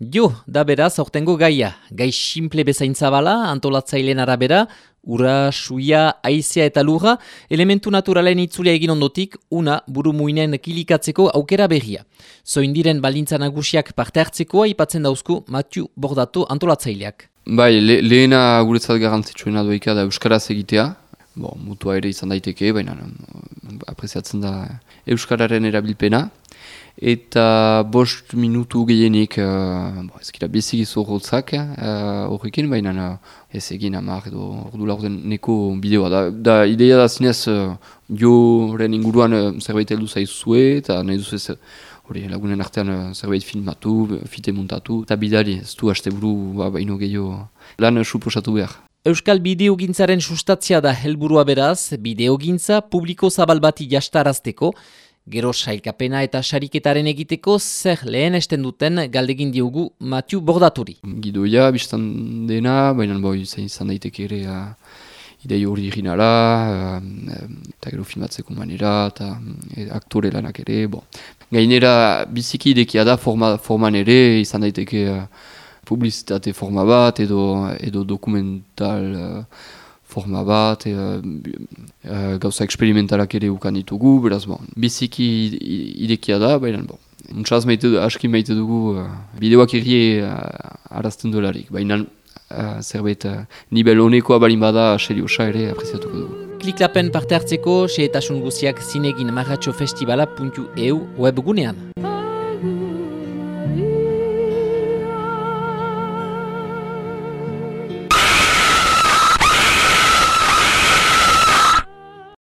Jo, da beraz, aurtengo gaia. Gai simple bezain zabala, antolatzaileen arabera, ura, suia, aizea eta lurra, elementu naturalen itzulea egin ondotik, una buru muinen kilikatzeko aukera berria. Zoindiren balintza nagusiak parte hartzeko aipatzen dauzku Mathieu Bordatu antolatzaileak. Bai, le, lehena guretzat garantzitsuena doika da Euskaraz egitea. Bon, mutua ere izan daiteke, baina apreziatzen da Euskararen erabilpena eta bost minutu gehienik, uh, bo, ez gira bezik izo horretzak uh, horrekin, baina uh, ez egin amak edo ordu laurden neko bideoa. Da, da ideia da zinez uh, joren inguruan uh, zerbait heldu zaizue eta nahi duzu ez hori lagunen artean uh, zerbait filmatu, fite muntatu, eta bidali ez du haste buru ba, baino gehiago lan uh, suposatu behar. Euskal bideogintzaren sustatzia da helburua beraz, bideogintza publiko zabal bati jastarazteko, Gero sailkapena eta sariketaren egiteko zer lehen esten duten galdegin diogu Mathieu Bordaturi. Gidoia, biztan dena, baina boi zain izan daiteke ere uh, idei hori uh, eta gero filmatzeko manera, eta uh, aktore lanak ere. Bon. Gainera, biziki idekia da forma, forman ere, izan daiteke uh, publizitate forma bat edo, edo dokumental forma bat, e, e, gauza eksperimentalak ere ukan ditugu, beraz, bon, biziki idekia da, baina, bon, untsaz maite, aski maite dugu, uh, bideoak errie uh, arazten dolarik, baina uh, zerbait nibel honekoa balin bada, seriosa ere apreziatuko dugu. Kliklapen parte hartzeko, xe eta guziak zinegin marratxofestivala.eu webgunean.